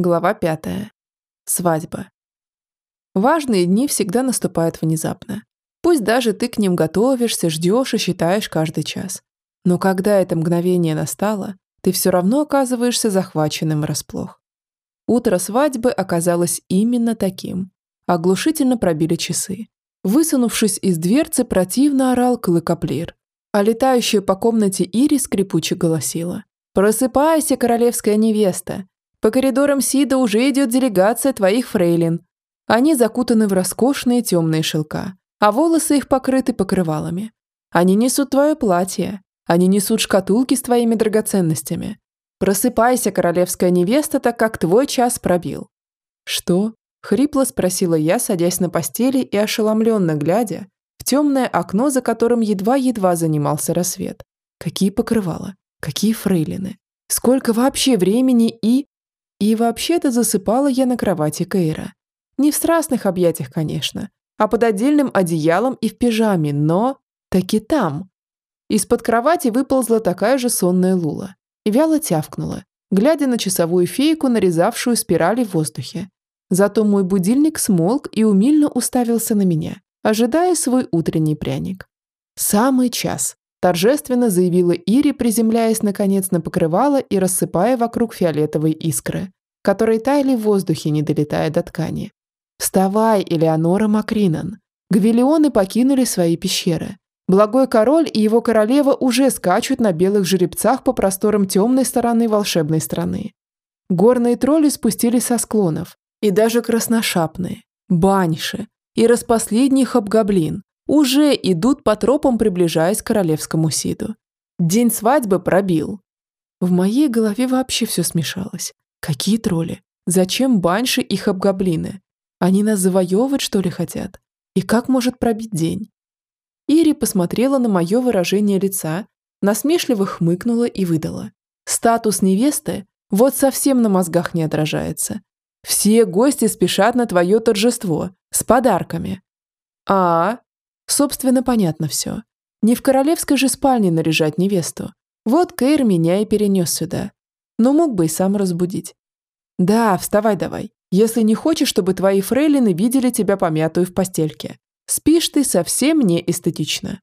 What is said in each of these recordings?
Глава пятая. Свадьба. Важные дни всегда наступают внезапно. Пусть даже ты к ним готовишься, ждешь и считаешь каждый час. Но когда это мгновение настало, ты все равно оказываешься захваченным врасплох. Утро свадьбы оказалось именно таким. Оглушительно пробили часы. Высунувшись из дверцы, противно орал клыкоплир, а летающая по комнате Ири скрипуче голосила. «Просыпайся, королевская невеста! По коридорам Сида уже идет делегация твоих фрейлин. Они закутаны в роскошные темные шелка, а волосы их покрыты покрывалами. Они несут твое платье. Они несут шкатулки с твоими драгоценностями. Просыпайся, королевская невеста, так как твой час пробил». «Что?» – хрипло спросила я, садясь на постели и ошеломленно глядя в темное окно, за которым едва-едва занимался рассвет. Какие покрывала? Какие фрейлины? Сколько вообще времени и... И вообще-то засыпала я на кровати Кейра. Не в страстных объятиях, конечно, а под отдельным одеялом и в пижаме, но... таки там. Из-под кровати выползла такая же сонная Лула вяло тявкнула, глядя на часовую фейку, нарезавшую спирали в воздухе. Зато мой будильник смолк и умильно уставился на меня, ожидая свой утренний пряник. «Самый час», – торжественно заявила Ири, приземляясь наконец на покрывало и рассыпая вокруг фиолетовые искры, которые таяли в воздухе, не долетая до ткани. «Вставай, Элеонора Макринан!» Гвиллионы покинули свои пещеры. Благой король и его королева уже скачут на белых жеребцах по просторам темной стороны волшебной страны. Горные тролли спустились со склонов, и даже красношапные, баньши и распоследний хобгоблин уже идут по тропам, приближаясь к королевскому сиду. День свадьбы пробил. В моей голове вообще все смешалось. Какие тролли? Зачем баньши и хобгоблины? Они нас завоевывать, что ли, хотят? И как может пробить день? Ири посмотрела на мое выражение лица, насмешливо хмыкнула и выдала. Статус невесты вот совсем на мозгах не отражается. Все гости спешат на твое торжество с подарками. А, собственно, понятно все. Не в королевской же спальне наряжать невесту. Вот Кейр меня и перенес сюда. Но мог бы и сам разбудить. Да, вставай давай, если не хочешь, чтобы твои фрейлины видели тебя помятую в постельке. Спишь ты совсем не эстетично.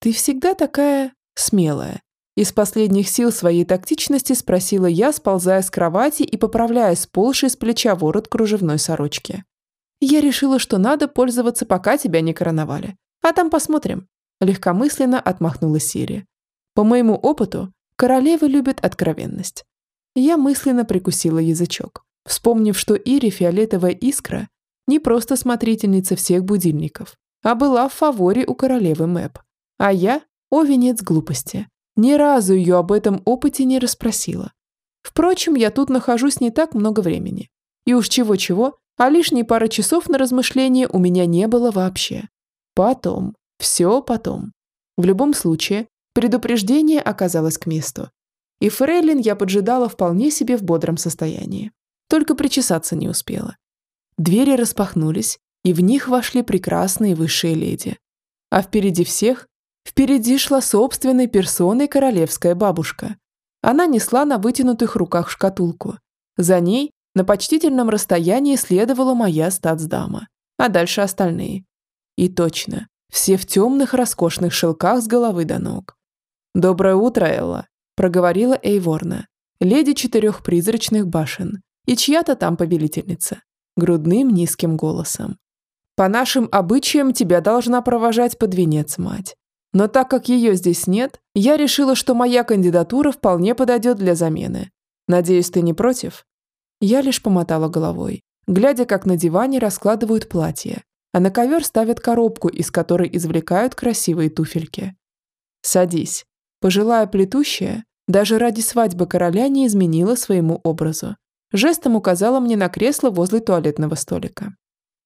Ты всегда такая смелая. Из последних сил своей тактичности спросила я, сползая с кровати и поправляя сползший с плеча ворот кружевной сорочки. Я решила, что надо пользоваться, пока тебя не короновали. А там посмотрим. Легкомысленно отмахнулась Сири. По моему опыту, королевы любят откровенность. Я мысленно прикусила язычок, вспомнив, что Ири фиолетовая искра не просто смотрительница всех будильников, а была в фаворе у королевы Мэп. А я – о венец глупости. Ни разу ее об этом опыте не расспросила. Впрочем, я тут нахожусь не так много времени. И уж чего-чего, а лишние пара часов на размышление у меня не было вообще. Потом. Все потом. В любом случае, предупреждение оказалось к месту. И Фрейлин я поджидала вполне себе в бодром состоянии. Только причесаться не успела. Двери распахнулись, и в них вошли прекрасные высшие леди. А впереди всех Впереди шла собственной персоной королевская бабушка. Она несла на вытянутых руках шкатулку. За ней на почтительном расстоянии следовала моя статсдама, а дальше остальные. И точно, все в темных роскошных шелках с головы до ног. «Доброе утро, Элла», – проговорила Эйворна, леди четырех призрачных башен и чья-то там повелительница, грудным низким голосом. «По нашим обычаям тебя должна провожать под венец мать. Но так как ее здесь нет, я решила, что моя кандидатура вполне подойдет для замены. Надеюсь, ты не против?» Я лишь помотала головой, глядя, как на диване раскладывают платье, а на ковер ставят коробку, из которой извлекают красивые туфельки. «Садись». Пожилая плетущая даже ради свадьбы короля не изменила своему образу. Жестом указала мне на кресло возле туалетного столика.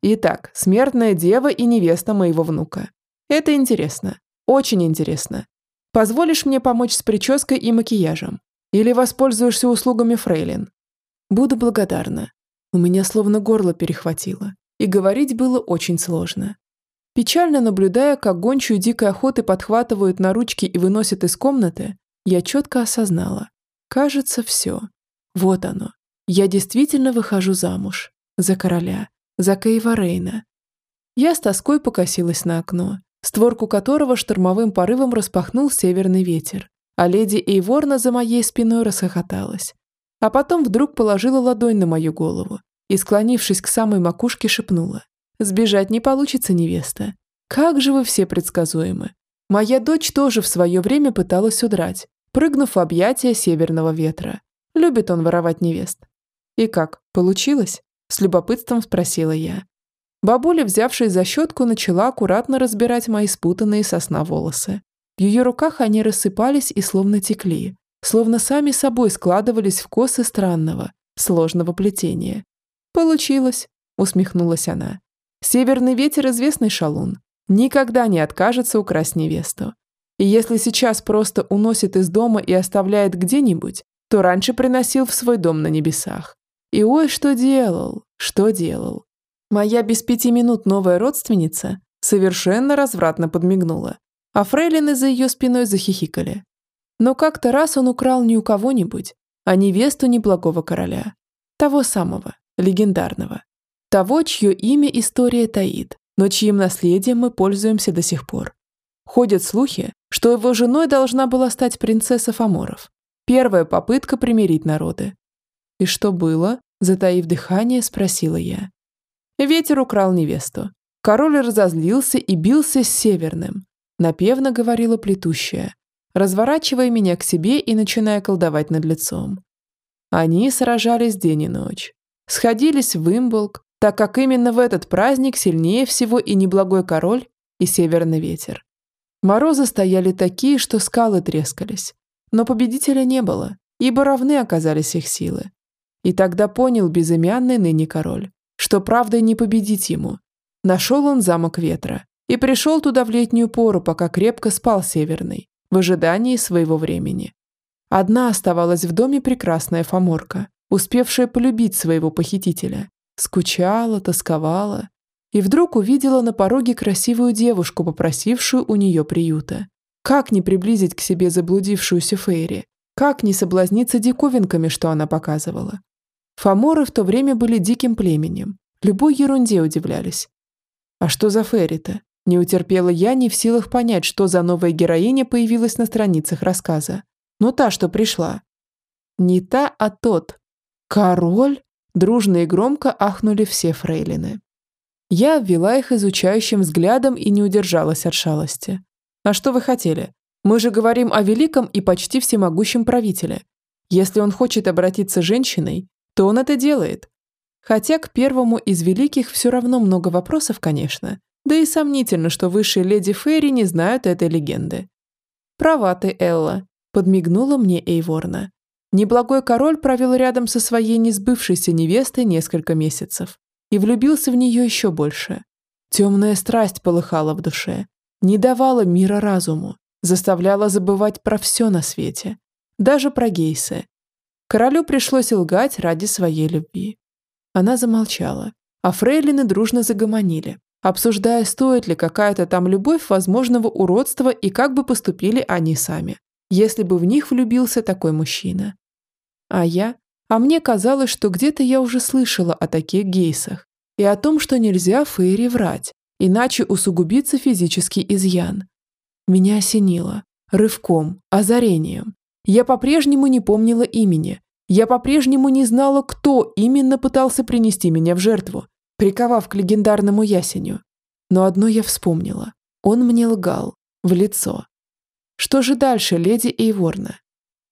«Итак, смертная дева и невеста моего внука. Это интересно. Очень интересно. Позволишь мне помочь с прической и макияжем? Или воспользуешься услугами Фрейлин? Буду благодарна. У меня словно горло перехватило, и говорить было очень сложно. Печально наблюдая, как гончую дикой охоты подхватывают на ручки и выносят из комнаты, я четко осознала. Кажется, все. Вот оно. Я действительно выхожу замуж. За короля. За Кейва Рейна. Я с тоской покосилась на окно, створку которого штормовым порывом распахнул северный ветер, а леди Эйворна за моей спиной расхохоталась. А потом вдруг положила ладонь на мою голову и, склонившись к самой макушке, шепнула. «Сбежать не получится, невеста. Как же вы все предсказуемы. Моя дочь тоже в свое время пыталась удрать, прыгнув в объятия северного ветра. Любит он воровать невест. И как, получилось? С любопытством спросила я. Бабуля, взявшись за щетку, начала аккуратно разбирать мои спутанные сосна волосы. В ее руках они рассыпались и словно текли, словно сами собой складывались в косы странного, сложного плетения. «Получилось», — усмехнулась она. «Северный ветер – известный шалун. Никогда не откажется украсть невесту. И если сейчас просто уносит из дома и оставляет где-нибудь, то раньше приносил в свой дом на небесах. И ой, что делал, что делал. Моя без пяти минут новая родственница совершенно развратно подмигнула, а фрейлины за ее спиной захихикали. Но как-то раз он украл не у кого-нибудь, а невесту неблагого короля. Того самого, легендарного. Того, чье имя история таит, но чьим наследием мы пользуемся до сих пор. Ходят слухи, что его женой должна была стать принцесса Фоморов. Первая попытка примирить народы. И что было? Затаив дыхание, спросила я. Ветер украл невесту. Король разозлился и бился с Северным. Напевно говорила плетущая, разворачивая меня к себе и начиная колдовать над лицом. Они сражались день и ночь. Сходились в Имболк, так как именно в этот праздник сильнее всего и неблагой король, и северный ветер. Морозы стояли такие, что скалы трескались. Но победителя не было, ибо равны оказались их силы. И тогда понял безымянный ныне король, что правдой не победить ему. Нашел он замок ветра и пришел туда в летнюю пору, пока крепко спал Северный, в ожидании своего времени. Одна оставалась в доме прекрасная фоморка, успевшая полюбить своего похитителя. Скучала, тосковала. И вдруг увидела на пороге красивую девушку, попросившую у нее приюта. Как не приблизить к себе заблудившуюся Фейри? Как не соблазниться диковинками, что она показывала? Фаморы в то время были диким племенем. Любой ерунде удивлялись. А что за Ферри-то? Не утерпела я, не в силах понять, что за новая героиня появилась на страницах рассказа. Ну та, что пришла. Не та, а тот. Король? Дружно и громко ахнули все фрейлины. Я ввела их изучающим взглядом и не удержалась от шалости. А что вы хотели? Мы же говорим о великом и почти всемогущем правителе. Если он хочет обратиться женщиной, то он это делает. Хотя к первому из великих все равно много вопросов, конечно, да и сомнительно, что высшие леди Ферри не знают этой легенды. «Права ты, Элла», – подмигнула мне Эйворна. Неблагой король провел рядом со своей несбывшейся невестой несколько месяцев и влюбился в нее еще больше. Темная страсть полыхала в душе, не давала мира разуму, заставляла забывать про все на свете, даже про гейсы, Королю пришлось лгать ради своей любви. Она замолчала, а фрейлины дружно загомонили, обсуждая, стоит ли какая-то там любовь возможного уродства и как бы поступили они сами, если бы в них влюбился такой мужчина. А я? А мне казалось, что где-то я уже слышала о таких гейсах и о том, что нельзя Фейри врать, иначе усугубится физический изъян. Меня осенило. Рывком, озарением. Я по-прежнему не помнила имени. Я по-прежнему не знала, кто именно пытался принести меня в жертву, приковав к легендарному ясеню. Но одно я вспомнила. Он мне лгал. В лицо. Что же дальше, леди Эйворна?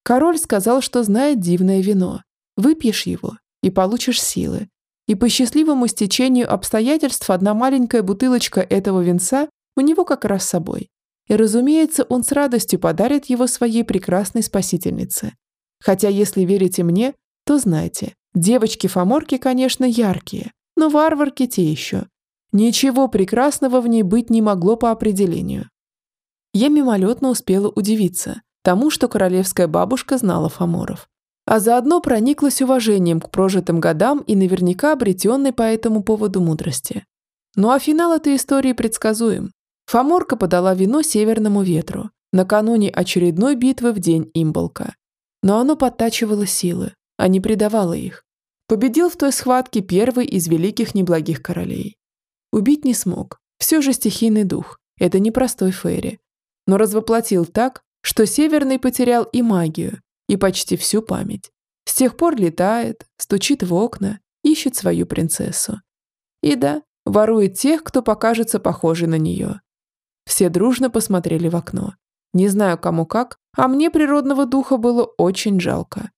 Король сказал, что знает дивное вино. Выпьешь его и получишь силы. И по счастливому стечению обстоятельств одна маленькая бутылочка этого винца у него как раз с собой. И, разумеется, он с радостью подарит его своей прекрасной спасительнице. Хотя, если верите мне, то знайте, девочки-фоморки, конечно, яркие, но варварки те еще. Ничего прекрасного в ней быть не могло по определению. Я мимолетно успела удивиться тому, что королевская бабушка знала фоморов. А заодно прониклась уважением к прожитым годам и наверняка обретенной по этому поводу мудрости. Ну а финал этой истории предсказуем. Фоморка подала вино северному ветру накануне очередной битвы в день имболка. Но оно подтачивало силы, а не придавало их. Победил в той схватке первый из великих неблагих королей. Убить не смог. Все же стихийный дух. Это не простой Фейри. Но развоплотил так, что Северный потерял и магию, и почти всю память. С тех пор летает, стучит в окна, ищет свою принцессу. И да, ворует тех, кто покажется похожий на нее. Все дружно посмотрели в окно. Не знаю, кому как, а мне природного духа было очень жалко.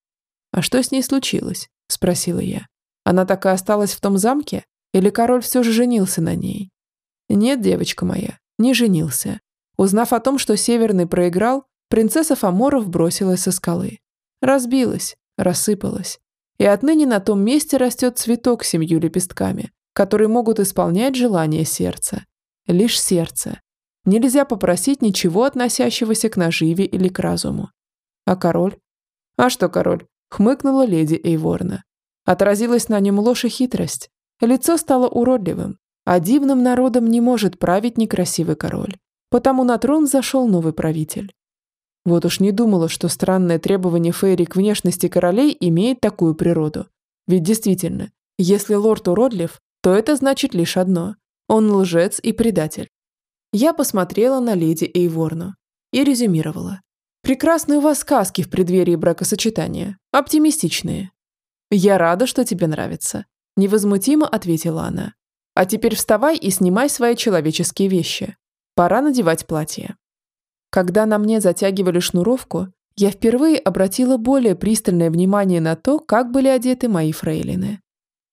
«А что с ней случилось?» – спросила я. «Она так и осталась в том замке? Или король все же женился на ней?» «Нет, девочка моя, не женился. Узнав о том, что Северный проиграл, принцесса Фоморов бросилась со скалы. Разбилась, рассыпалась. И отныне на том месте растет цветок с семью лепестками, которые могут исполнять желания сердца. Лишь сердце. Нельзя попросить ничего, относящегося к наживе или к разуму. А король? А что король? Хмыкнула леди Эйворна. Отразилась на нем ложь и хитрость. Лицо стало уродливым, а дивным народом не может править некрасивый король. Потому на трон зашел новый правитель. Вот уж не думала, что странное требование Фейри к внешности королей имеет такую природу. Ведь действительно, если лорд уродлив, то это значит лишь одно – он лжец и предатель. Я посмотрела на леди Эйворну и резюмировала. «Прекрасные у вас сказки в преддверии бракосочетания. Оптимистичные». «Я рада, что тебе нравится», – невозмутимо ответила она. «А теперь вставай и снимай свои человеческие вещи. Пора надевать платье». Когда на мне затягивали шнуровку, я впервые обратила более пристальное внимание на то, как были одеты мои фрейлины.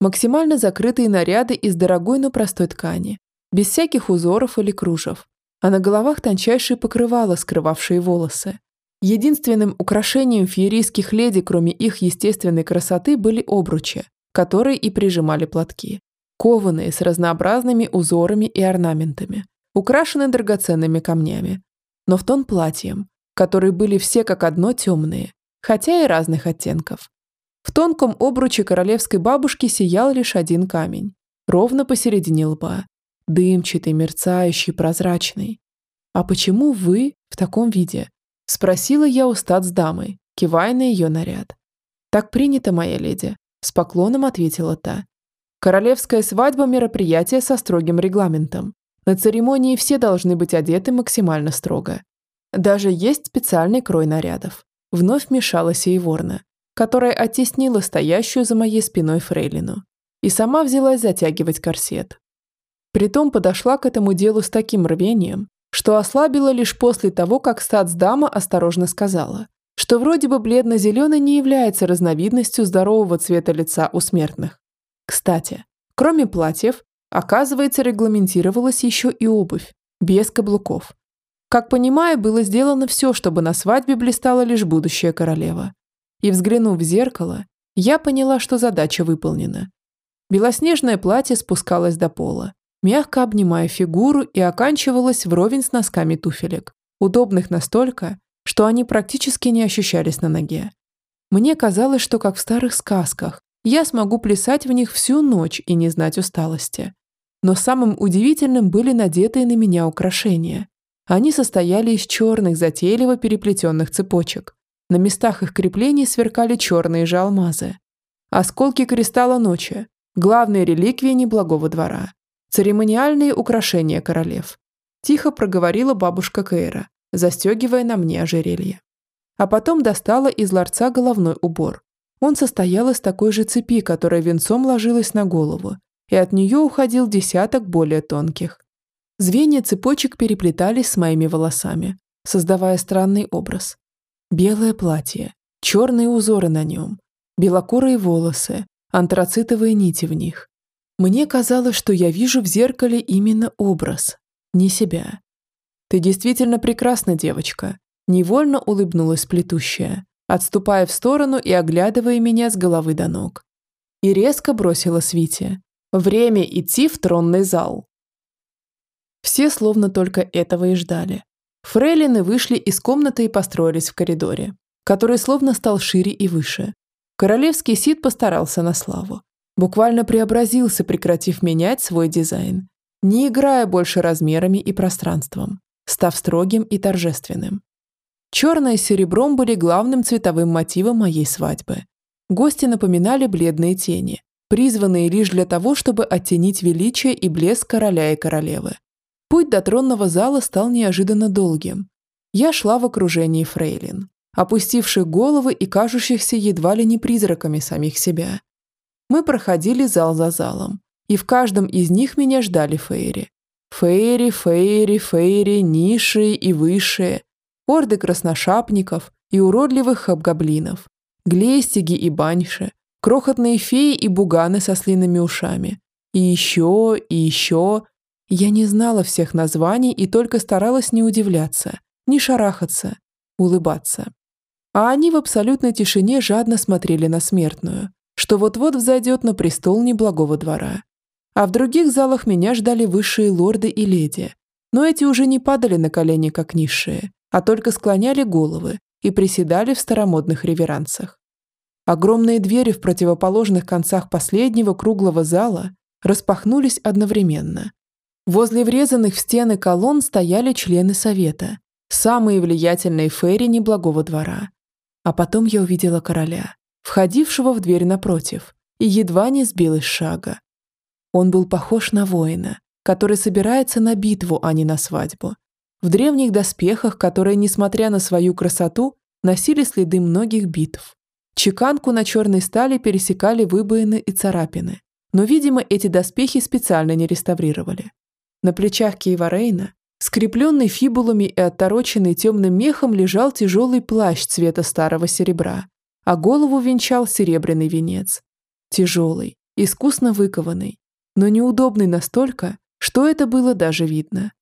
Максимально закрытые наряды из дорогой, но простой ткани, без всяких узоров или кружев, а на головах тончайшие покрывала, скрывавшие волосы. Единственным украшением феерийских леди, кроме их естественной красоты, были обручи, которые и прижимали платки, кованые с разнообразными узорами и орнаментами, украшенные драгоценными камнями, но в тон платьем, которые были все как одно темные, хотя и разных оттенков. В тонком обруче королевской бабушки сиял лишь один камень, ровно посередине лба, дымчатый, мерцающий, прозрачный. «А почему вы в таком виде?» – спросила я у статсдамы, кивая на ее наряд. «Так принято, моя леди», – с поклоном ответила та. «Королевская свадьба – мероприятие со строгим регламентом. На церемонии все должны быть одеты максимально строго. Даже есть специальный крой нарядов. Вновь мешалась и Ворна, которая оттеснила стоящую за моей спиной фрейлину и сама взялась затягивать корсет. Притом подошла к этому делу с таким рвением, что ослабила лишь после того, как статсдама осторожно сказала, что вроде бы бледно-зеленый не является разновидностью здорового цвета лица у смертных. Кстати, кроме платьев, Оказывается, регламентировалась еще и обувь, без каблуков. Как понимаю, было сделано все, чтобы на свадьбе блистала лишь будущая королева. И взглянув в зеркало, я поняла, что задача выполнена. Белоснежное платье спускалось до пола, мягко обнимая фигуру и оканчивалось вровень с носками туфелек, удобных настолько, что они практически не ощущались на ноге. Мне казалось, что как в старых сказках, я смогу плясать в них всю ночь и не знать усталости. Но самым удивительным были надетые на меня украшения. Они состояли из черных, затейливо переплетенных цепочек. На местах их креплений сверкали черные же алмазы. Осколки кристалла ночи, главные реликвии неблагого двора, церемониальные украшения королев. Тихо проговорила бабушка Кейра, застегивая на мне ожерелье. А потом достала из ларца головной убор. Он состоял из такой же цепи, которая венцом ложилась на голову, и от нее уходил десяток более тонких. Звенья цепочек переплетались с моими волосами, создавая странный образ. Белое платье, черные узоры на нем, белокурые волосы, антрацитовые нити в них. Мне казалось, что я вижу в зеркале именно образ, не себя. «Ты действительно прекрасна, девочка», – невольно улыбнулась плетущая, отступая в сторону и оглядывая меня с головы до ног. И резко бросила Свите, Время идти в тронный зал. Все словно только этого и ждали. Фрейлины вышли из комнаты и построились в коридоре, который словно стал шире и выше. Королевский сид постарался на славу. Буквально преобразился, прекратив менять свой дизайн, не играя больше размерами и пространством, став строгим и торжественным. Черное с серебром были главным цветовым мотивом моей свадьбы. Гости напоминали бледные тени, призванные лишь для того, чтобы оттенить величие и блеск короля и королевы. Путь до тронного зала стал неожиданно долгим. Я шла в окружении фрейлин, опустивших головы и кажущихся едва ли не призраками самих себя. Мы проходили зал за залом, и в каждом из них меня ждали фейри. Фейри, фейри, фейри, низшие и высшие, орды красношапников и уродливых хабгаблинов, глестиги и баньши, крохотные феи и буганы со слиными ушами. И еще, и еще. Я не знала всех названий и только старалась не удивляться, не шарахаться, улыбаться. А они в абсолютной тишине жадно смотрели на смертную, что вот-вот взойдет на престол неблагого двора. А в других залах меня ждали высшие лорды и леди, но эти уже не падали на колени, как низшие, а только склоняли головы и приседали в старомодных реверансах. Огромные двери в противоположных концах последнего круглого зала распахнулись одновременно. Возле врезанных в стены колонн стояли члены совета, самые влиятельные фейри неблагого двора. А потом я увидела короля, входившего в дверь напротив, и едва не сбилась шага. Он был похож на воина, который собирается на битву, а не на свадьбу. В древних доспехах, которые, несмотря на свою красоту, носили следы многих битв. Чеканку на черной стали пересекали выбоины и царапины, но, видимо, эти доспехи специально не реставрировали. На плечах Кейварейна, скрепленный фибулами и оттороченный темным мехом, лежал тяжелый плащ цвета старого серебра, а голову венчал серебряный венец. Тяжелый, искусно выкованный, но неудобный настолько, что это было даже видно.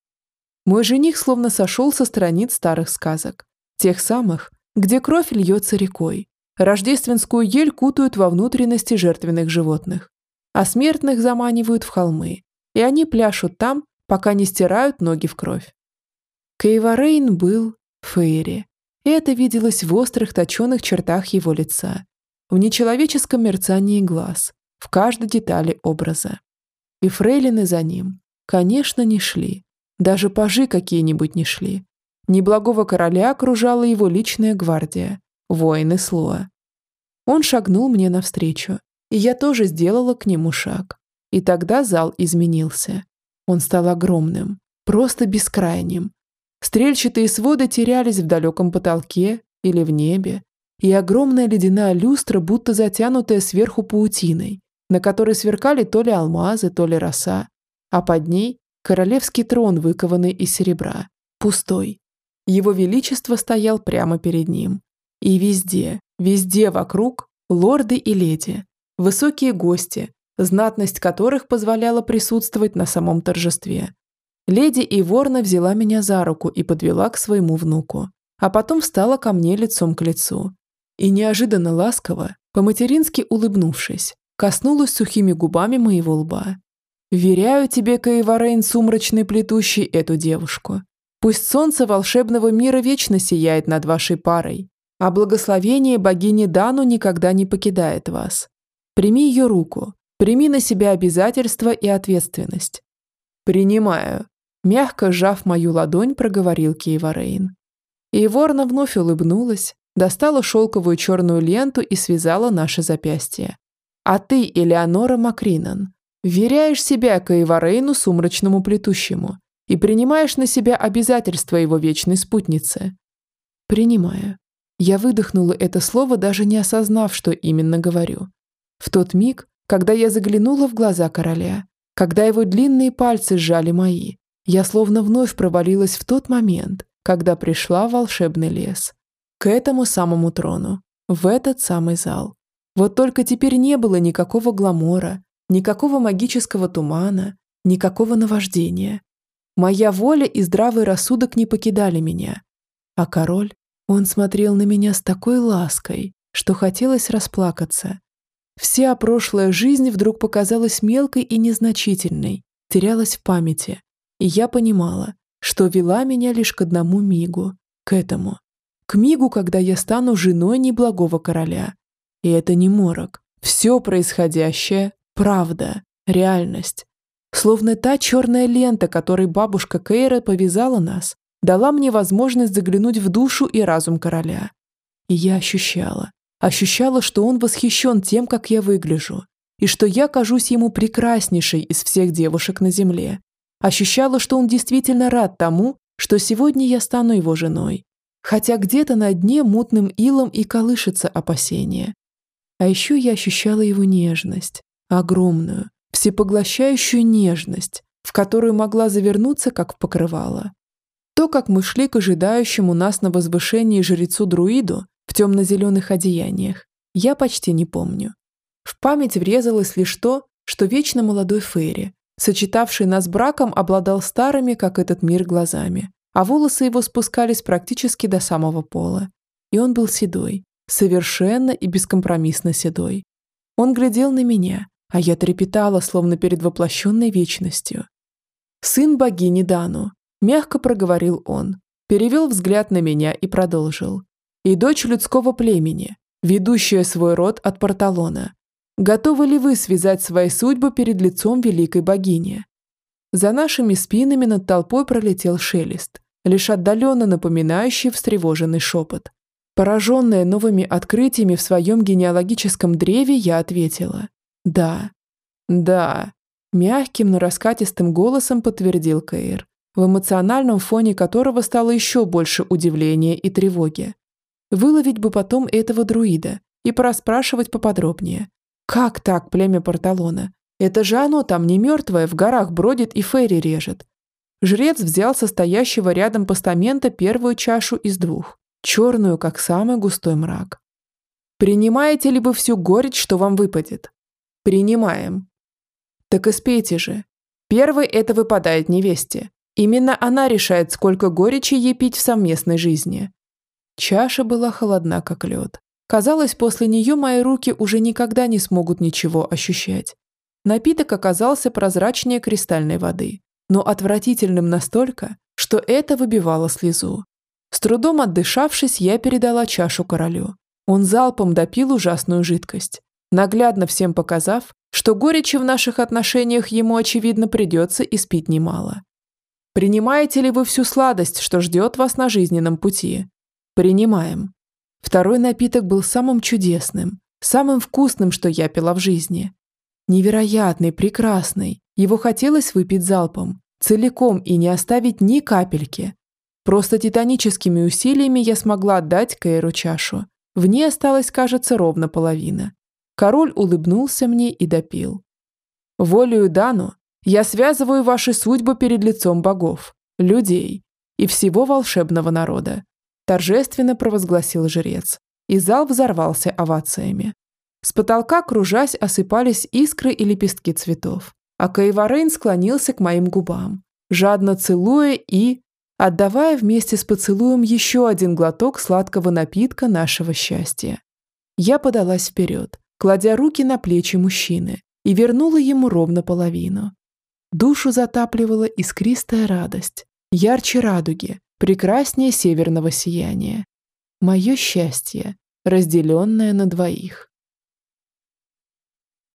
Мой жених словно сошел со страниц старых сказок, тех самых, где кровь льется рекой, Рождественскую ель кутают во внутренности жертвенных животных, а смертных заманивают в холмы, и они пляшут там, пока не стирают ноги в кровь. Кейварейн был Фейри, и это виделось в острых точеных чертах его лица, в нечеловеческом мерцании глаз, в каждой детали образа. И фрейлины за ним, конечно, не шли, даже пажи какие-нибудь не шли. Неблагого короля окружала его личная гвардия, воины Слоа. Он шагнул мне навстречу, и я тоже сделала к нему шаг. И тогда зал изменился. Он стал огромным, просто бескрайним. Стрельчатые своды терялись в далеком потолке или в небе, и огромная ледяная люстра, будто затянутая сверху паутиной, на которой сверкали то ли алмазы, то ли роса, а под ней королевский трон, выкованный из серебра, пустой. Его величество стоял прямо перед ним, и везде, везде вокруг лорды и леди, высокие гости, знатность которых позволяла присутствовать на самом торжестве. Леди Иворна взяла меня за руку и подвела к своему внуку, а потом встала ко мне лицом к лицу. И неожиданно ласково, по-матерински улыбнувшись, коснулась сухими губами моего лба. «Веряю тебе, Каеварейн сумрачный плетущий, эту девушку. Пусть солнце волшебного мира вечно сияет над вашей парой, а благословение богини Дану никогда не покидает вас. Прими ее руку, прими на себя обязательства и ответственность. Принимаю. Мягко сжав мою ладонь, проговорил Кейварейн. И Ворна вновь улыбнулась, достала шелковую черную ленту и связала наши запястья. А ты, Элеонора Макринан, веряешь себя Каеварейну сумрачному плетущему и принимаешь на себя обязательства его вечной спутницы. Принимаю. Я выдохнула это слово, даже не осознав, что именно говорю. В тот миг, когда я заглянула в глаза короля, когда его длинные пальцы сжали мои, я словно вновь провалилась в тот момент, когда пришла в волшебный лес. К этому самому трону, в этот самый зал. Вот только теперь не было никакого гламора, никакого магического тумана, никакого наваждения. Моя воля и здравый рассудок не покидали меня. А король он смотрел на меня с такой лаской, что хотелось расплакаться. Вся прошлая жизнь вдруг показалась мелкой и незначительной, терялась в памяти. И я понимала, что вела меня лишь к одному мигу, к этому. К мигу, когда я стану женой неблагого короля. И это не морок. Все происходящее – правда, реальность. Словно та черная лента, которой бабушка Кейра повязала нас, дала мне возможность заглянуть в душу и разум короля. И я ощущала, Ощущала, что он восхищен тем, как я выгляжу, и что я кажусь ему прекраснейшей из всех девушек на земле. Ощущала, что он действительно рад тому, что сегодня я стану его женой. Хотя где-то на дне мутным илом и колышется опасение. А еще я ощущала его нежность, огромную, всепоглощающую нежность, в которую могла завернуться, как в покрывало. То, как мы шли к ожидающему нас на возвышении жрецу-друиду в темно-зеленых одеяниях, я почти не помню. В память врезалось лишь то, что вечно молодой Фейри, сочетавший нас браком, обладал старыми, как этот мир, глазами, а волосы его спускались практически до самого пола. И он был седой, совершенно и бескомпромиссно седой. Он глядел на меня, а я трепетала, словно перед воплощенной вечностью. «Сын богини Дану», – мягко проговорил он, перевел взгляд на меня и продолжил. «И дочь людского племени, ведущая свой род от Порталона. Готовы ли вы связать свои судьбы перед лицом великой богини?» За нашими спинами над толпой пролетел шелест, лишь отдаленно напоминающий встревоженный шепот. Пораженная новыми открытиями в своем генеалогическом древе, я ответила «Да, да», мягким, но раскатистым голосом подтвердил Каир, в эмоциональном фоне которого стало еще больше удивления и тревоги. Выловить бы потом этого друида и пораспрашивать поподробнее. Как так, племя Порталона? Это же оно там не мертвое, в горах бродит и фейри режет. Жрец взял со стоящего рядом постамента первую чашу из двух, черную, как самый густой мрак. «Принимаете ли вы всю горечь, что вам выпадет?» «Принимаем». «Так и спейте же. Первый это выпадает невесте. Именно она решает, сколько горечи ей пить в совместной жизни». Чаша была холодна, как лед. Казалось, после нее мои руки уже никогда не смогут ничего ощущать. Напиток оказался прозрачнее кристальной воды, но отвратительным настолько, что это выбивало слезу. С трудом отдышавшись, я передала чашу королю. Он залпом допил ужасную жидкость, наглядно всем показав, что горечи в наших отношениях ему, очевидно, придется испить немало. Принимаете ли вы всю сладость, что ждет вас на жизненном пути? Принимаем. Второй напиток был самым чудесным, самым вкусным, что я пила в жизни. Невероятный, прекрасный. Его хотелось выпить залпом, целиком и не оставить ни капельки. Просто титаническими усилиями я смогла отдать Кейру чашу. В ней осталось, кажется, ровно половина. Король улыбнулся мне и допил. «Волею Дану я связываю ваши судьбы перед лицом богов, людей и всего волшебного народа торжественно провозгласил жрец, и зал взорвался овациями. С потолка, кружась, осыпались искры и лепестки цветов, а Каеварейн склонился к моим губам, жадно целуя и, отдавая вместе с поцелуем еще один глоток сладкого напитка нашего счастья. Я подалась вперед, кладя руки на плечи мужчины, и вернула ему ровно половину. Душу затапливала искристая радость, ярче радуги, прекраснее северного сияния. Мое счастье, разделенное на двоих.